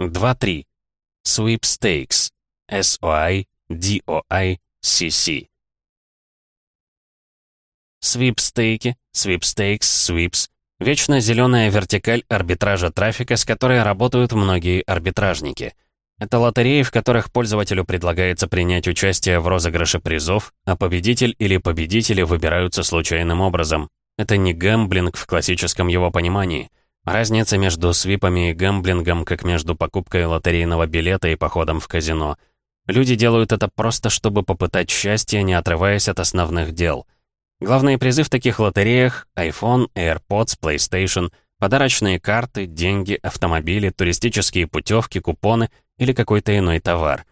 2.3. Sweepstakes. S-O-I, D-O-I, C-C. Свипстейки, свипстейкс, свипс — вечно зеленая вертикаль арбитража трафика, с которой работают многие арбитражники. Это лотереи, в которых пользователю предлагается принять участие в розыгрыше призов, а победитель или победители выбираются случайным образом. Это не гэмблинг в классическом его понимании. Разница между свипами и гэмблингом, как между покупкой лотерейного билета и походом в казино. Люди делают это просто, чтобы попытать счастье, не отрываясь от основных дел — Главные призы в таких лотереях — iPhone, AirPods, PlayStation, подарочные карты, деньги, автомобили, туристические путевки, купоны или какой-то иной товар.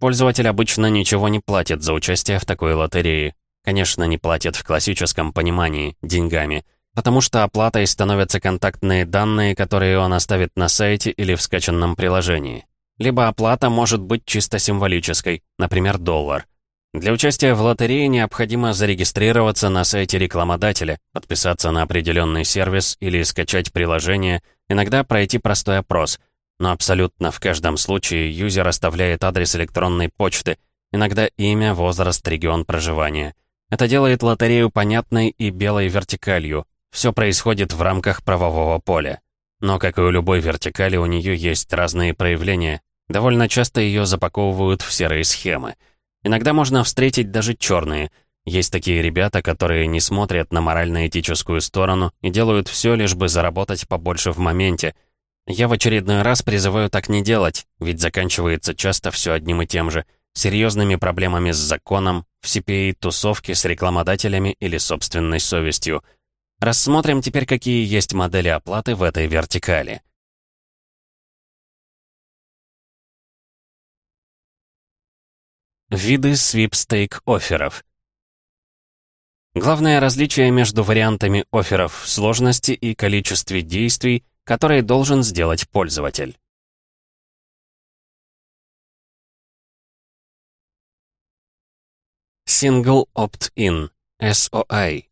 Пользователь обычно ничего не платит за участие в такой лотерее. Конечно, не платит в классическом понимании, деньгами, потому что оплатой становятся контактные данные, которые он оставит на сайте или в скачанном приложении. Либо оплата может быть чисто символической, например, доллар. Для участия в лотерее необходимо зарегистрироваться на сайте рекламодателя, подписаться на определенный сервис или скачать приложение, иногда пройти простой опрос. Но абсолютно в каждом случае юзер оставляет адрес электронной почты, иногда имя, возраст, регион проживания. Это делает лотерею понятной и белой вертикалью. Все происходит в рамках правового поля. Но, как и у любой вертикали, у нее есть разные проявления. Довольно часто ее запаковывают в серые схемы — Иногда можно встретить даже черные. Есть такие ребята, которые не смотрят на морально-этическую сторону и делают все, лишь бы заработать побольше в моменте. Я в очередной раз призываю так не делать, ведь заканчивается часто все одним и тем же. Серьезными проблемами с законом, в CPA тусовки с рекламодателями или собственной совестью. Рассмотрим теперь, какие есть модели оплаты в этой вертикали. Виды свипстейк-офферов. Главное различие между вариантами офферов в сложности и количестве действий, которые должен сделать пользователь. Single Opt-in, SOI.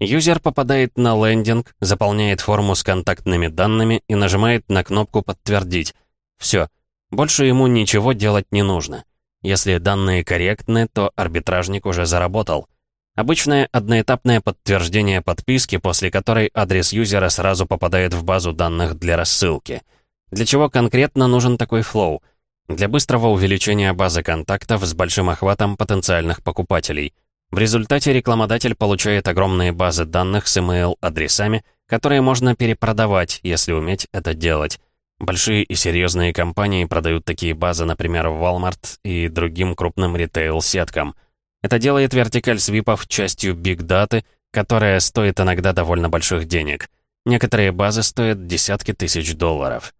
Юзер попадает на лендинг, заполняет форму с контактными данными и нажимает на кнопку «Подтвердить». Все, больше ему ничего делать не нужно. Если данные корректны, то арбитражник уже заработал. Обычное одноэтапное подтверждение подписки, после которой адрес юзера сразу попадает в базу данных для рассылки. Для чего конкретно нужен такой флоу? Для быстрого увеличения базы контактов с большим охватом потенциальных покупателей. В результате рекламодатель получает огромные базы данных с email-адресами, которые можно перепродавать, если уметь это делать. Большие и серьезные компании продают такие базы, например, в Walmart и другим крупным ритейл-сеткам. Это делает вертикаль свипов частью биг-даты, которая стоит иногда довольно больших денег. Некоторые базы стоят десятки тысяч долларов.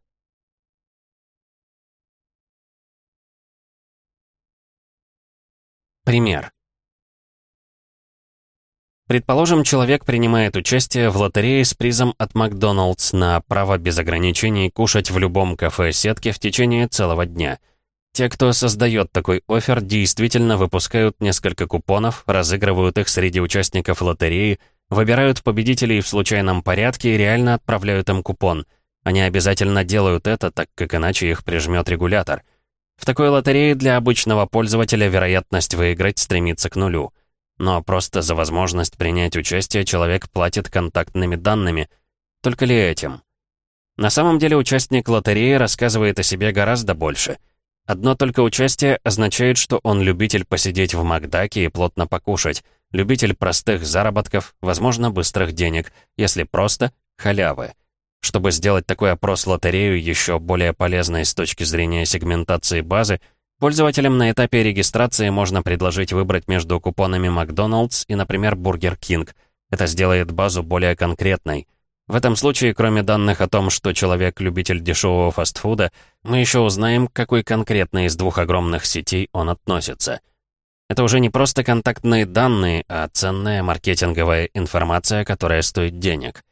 Пример. Предположим, человек принимает участие в лотерее с призом от Макдоналдс на право без ограничений кушать в любом кафе сетки в течение целого дня. Те, кто создает такой офер, действительно выпускают несколько купонов, разыгрывают их среди участников лотереи, выбирают победителей в случайном порядке и реально отправляют им купон. Они обязательно делают это, так как иначе их прижмет регулятор. В такой лотерее для обычного пользователя вероятность выиграть стремится к нулю. Но просто за возможность принять участие человек платит контактными данными. Только ли этим? На самом деле участник лотереи рассказывает о себе гораздо больше. Одно только участие означает, что он любитель посидеть в Макдаке и плотно покушать, любитель простых заработков, возможно, быстрых денег, если просто — халявы. Чтобы сделать такой опрос лотерею еще более полезной с точки зрения сегментации базы, Пользователям на этапе регистрации можно предложить выбрать между купонами Макдоналдс и, например, Бургер Кинг. Это сделает базу более конкретной. В этом случае, кроме данных о том, что человек любитель дешевого фастфуда, мы еще узнаем, к какой конкретной из двух огромных сетей он относится. Это уже не просто контактные данные, а ценная маркетинговая информация, которая стоит денег.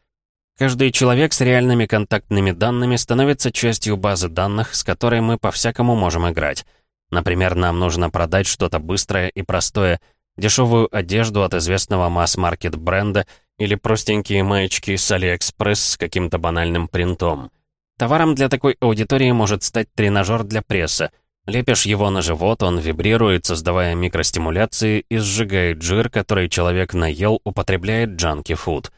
Каждый человек с реальными контактными данными становится частью базы данных, с которой мы по-всякому можем играть. Например, нам нужно продать что-то быстрое и простое, дешевую одежду от известного масс-маркет бренда или простенькие маечки с Алиэкспресс с каким-то банальным принтом. Товаром для такой аудитории может стать тренажер для пресса. Лепишь его на живот, он вибрирует, создавая микростимуляции и сжигает жир, который человек наел, употребляет джанки-фуд.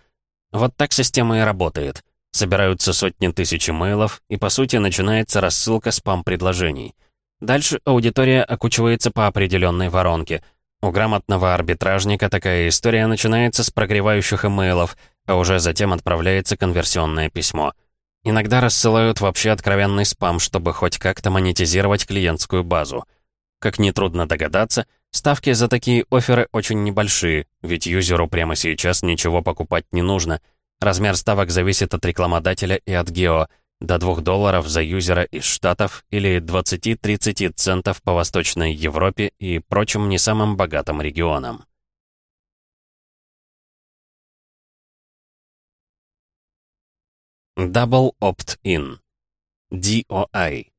Вот так система и работает. Собираются сотни тысяч имейлов, и по сути начинается рассылка спам-предложений. Дальше аудитория окучивается по определенной воронке. У грамотного арбитражника такая история начинается с прогревающих имейлов, а уже затем отправляется конверсионное письмо. Иногда рассылают вообще откровенный спам, чтобы хоть как-то монетизировать клиентскую базу. Как нетрудно догадаться, ставки за такие оферы очень небольшие, ведь юзеру прямо сейчас ничего покупать не нужно. Размер ставок зависит от рекламодателя и от гео, до 2 долларов за юзера из Штатов или 20-30 центов по Восточной Европе и прочим не самым богатым регионам. Double Opt-in. DOI.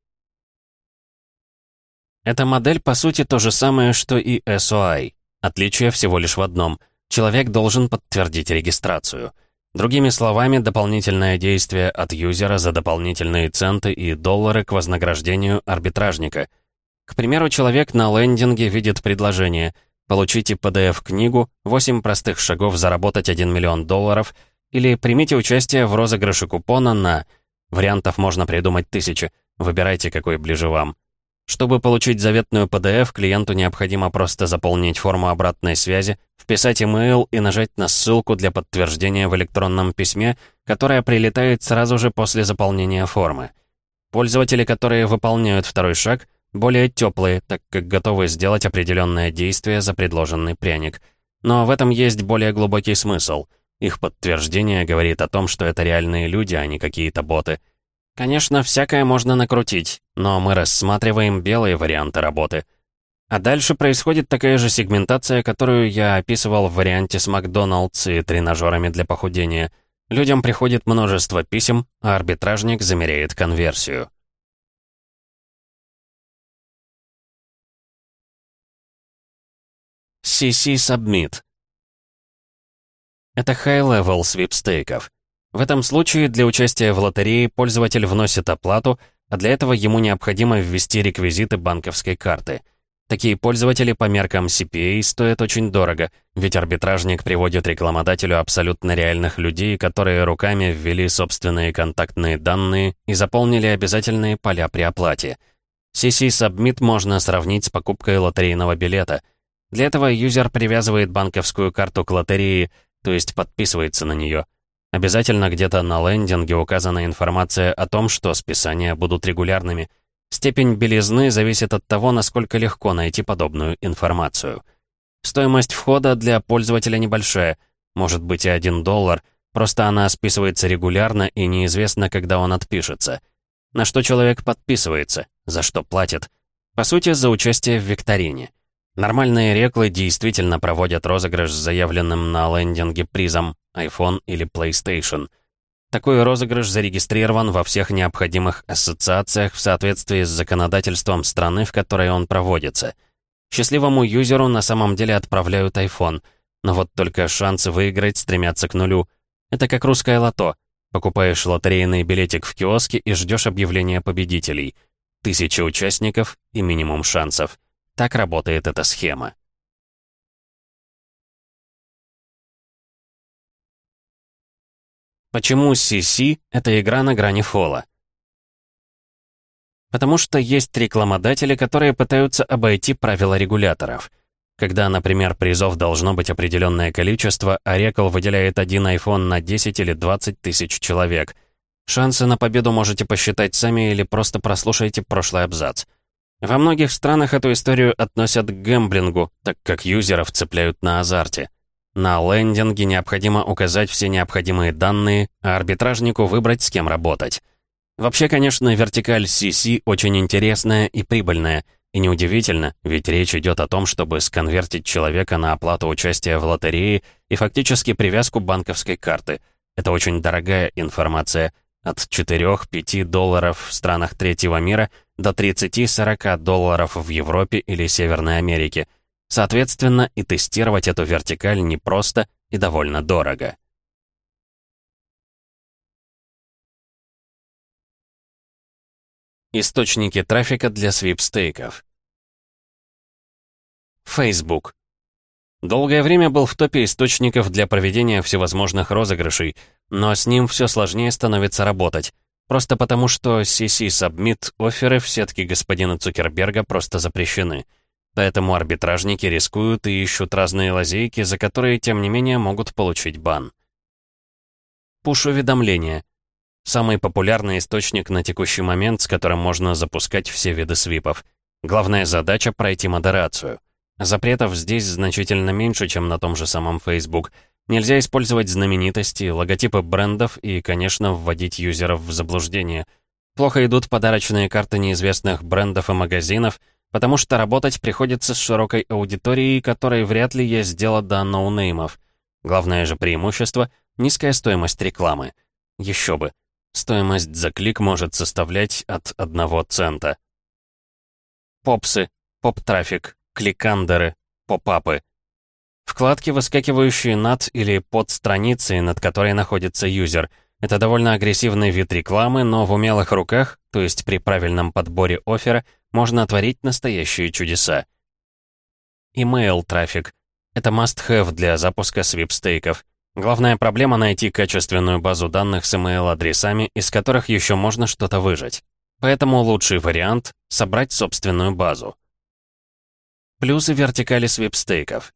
Эта модель, по сути, то же самое, что и SOI. Отличие всего лишь в одном. Человек должен подтвердить регистрацию. Другими словами, дополнительное действие от юзера за дополнительные центы и доллары к вознаграждению арбитражника. К примеру, человек на лендинге видит предложение «Получите PDF-книгу, 8 простых шагов заработать 1 миллион долларов» Или примите участие в розыгрыше купона на... Вариантов можно придумать тысячи. Выбирайте, какой ближе вам. Чтобы получить заветную PDF, клиенту необходимо просто заполнить форму обратной связи, вписать email и нажать на ссылку для подтверждения в электронном письме, которое прилетает сразу же после заполнения формы. Пользователи, которые выполняют второй шаг, более теплые, так как готовы сделать определенное действие за предложенный пряник. Но в этом есть более глубокий смысл — их подтверждение говорит о том, что это реальные люди, а не какие-то боты. Конечно, всякое можно накрутить, но мы рассматриваем белые варианты работы. А дальше происходит такая же сегментация, которую я описывал в варианте с Макдоналдс и тренажерами для похудения. Людям приходит множество писем, а арбитражник замеряет конверсию. CC Submit это high-level свипстейков. В этом случае для участия в лотерее пользователь вносит оплату, а для этого ему необходимо ввести реквизиты банковской карты. Такие пользователи по меркам CPA стоят очень дорого, ведь арбитражник приводит рекламодателю абсолютно реальных людей, которые руками ввели собственные контактные данные и заполнили обязательные поля при оплате. CC Submit можно сравнить с покупкой лотерейного билета. Для этого юзер привязывает банковскую карту к лотерее, то есть подписывается на нее. Обязательно где-то на лендинге указана информация о том, что списания будут регулярными. Степень белизны зависит от того, насколько легко найти подобную информацию. Стоимость входа для пользователя небольшая, может быть и 1 доллар, просто она списывается регулярно и неизвестно, когда он отпишется. На что человек подписывается, за что платит. По сути, за участие в викторине. Нормальные реклы действительно проводят розыгрыш с заявленным на лендинге призом iPhone или PlayStation. Такой розыгрыш зарегистрирован во всех необходимых ассоциациях в соответствии с законодательством страны, в которой он проводится. Счастливому юзеру на самом деле отправляют iPhone, но вот только шансы выиграть стремятся к нулю. Это как русское лото. Покупаешь лотерейный билетик в киоске и ждешь объявления победителей. Тысяча участников и минимум шансов. Так работает эта схема. Почему CC — это игра на грани фола? Потому что есть рекламодатели, которые пытаются обойти правила регуляторов. Когда, например, призов должно быть определенное количество, а Рекл выделяет один iPhone на 10 или 20 тысяч человек. Шансы на победу можете посчитать сами или просто прослушайте прошлый абзац. Во многих странах эту историю относят к гэмблингу, так как юзеров цепляют на азарте. На лендинге необходимо указать все необходимые данные, а арбитражнику выбрать, с кем работать. Вообще, конечно, вертикаль CC очень интересная и прибыльная. И неудивительно, ведь речь идет о том, чтобы сконвертить человека на оплату участия в лотерее и фактически привязку банковской карты. Это очень дорогая информация, от 4-5 долларов в странах третьего мира до 30-40 долларов в Европе или Северной Америке. Соответственно, и тестировать эту вертикаль непросто и довольно дорого. Источники трафика для свипстейков. Facebook. Долгое время был в топе источников для проведения всевозможных розыгрышей, но с ним все сложнее становится работать. Просто потому, что CC Submit оферы в сетке господина Цукерберга просто запрещены. Поэтому арбитражники рискуют и ищут разные лазейки, за которые, тем не менее, могут получить бан. Пуш-уведомления. Самый популярный источник на текущий момент, с которым можно запускать все виды свипов. Главная задача — пройти модерацию. Запретов здесь значительно меньше, чем на том же самом Facebook. Нельзя использовать знаменитости, логотипы брендов и, конечно, вводить юзеров в заблуждение. Плохо идут подарочные карты неизвестных брендов и магазинов, потому что работать приходится с широкой аудиторией, которой вряд ли есть дело до ноунеймов. Главное же преимущество — низкая стоимость рекламы. Еще бы. Стоимость за клик может составлять от 1 цента. Попсы, поп-трафик, кликандеры, поп-апы. Вкладки, выскакивающие над или под страницей, над которой находится юзер. Это довольно агрессивный вид рекламы, но в умелых руках, то есть при правильном подборе оффера, можно творить настоящие чудеса. Email-трафик. Это must-have для запуска свипстейков. Главная проблема — найти качественную базу данных с email-адресами, из которых еще можно что-то выжать. Поэтому лучший вариант — собрать собственную базу. Плюсы вертикали свипстейков.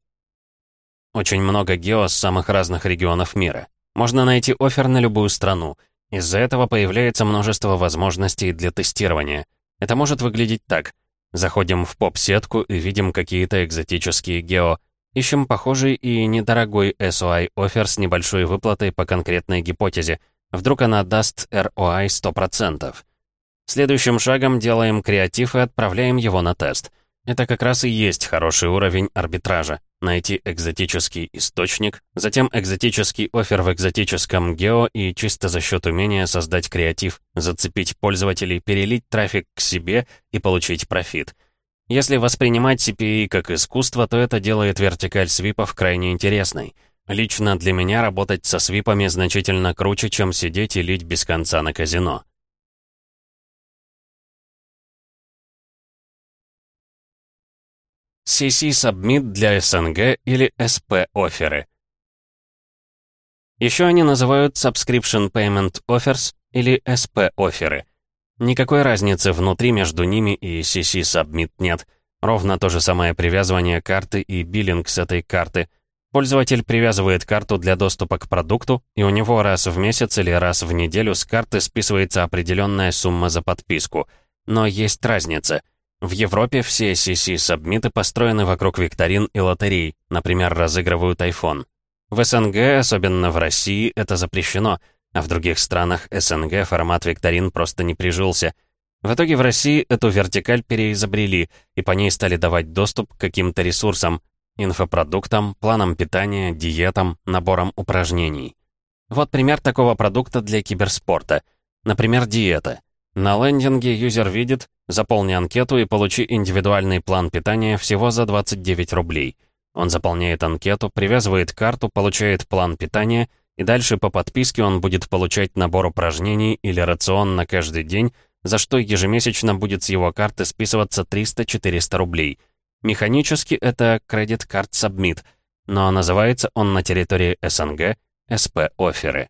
Очень много гео с самых разных регионов мира. Можно найти офер на любую страну. Из-за этого появляется множество возможностей для тестирования. Это может выглядеть так. Заходим в поп-сетку и видим какие-то экзотические гео, Ищем похожий и недорогой SOI офер с небольшой выплатой по конкретной гипотезе. Вдруг она даст ROI 100%. Следующим шагом делаем креатив и отправляем его на тест. Это как раз и есть хороший уровень арбитража. Найти экзотический источник, затем экзотический офер в экзотическом гео и чисто за счет умения создать креатив, зацепить пользователей, перелить трафик к себе и получить профит. Если воспринимать CPI как искусство, то это делает вертикаль свипов крайне интересной. Лично для меня работать со свипами значительно круче, чем сидеть и лить без конца на казино. CC Submit для СНГ или SP оферы. Еще они называют Subscription Payment Offers или SP оферы. Никакой разницы внутри между ними и CC Submit нет. Ровно то же самое привязывание карты и биллинг с этой карты. Пользователь привязывает карту для доступа к продукту, и у него раз в месяц или раз в неделю с карты списывается определенная сумма за подписку. Но есть разница. В Европе все CC-сабмиты построены вокруг викторин и лотерей, например, разыгрывают iPhone. В СНГ, особенно в России, это запрещено — а в других странах СНГ формат викторин просто не прижился. В итоге в России эту вертикаль переизобрели, и по ней стали давать доступ к каким-то ресурсам, инфопродуктам, планам питания, диетам, наборам упражнений. Вот пример такого продукта для киберспорта. Например, диета. На лендинге юзер видит, заполни анкету и получи индивидуальный план питания всего за 29 рублей. Он заполняет анкету, привязывает карту, получает план питания — и дальше по подписке он будет получать набор упражнений или рацион на каждый день, за что ежемесячно будет с его карты списываться 300-400 рублей. Механически это Credit Card Submit, но называется он на территории СНГ СП-оферы.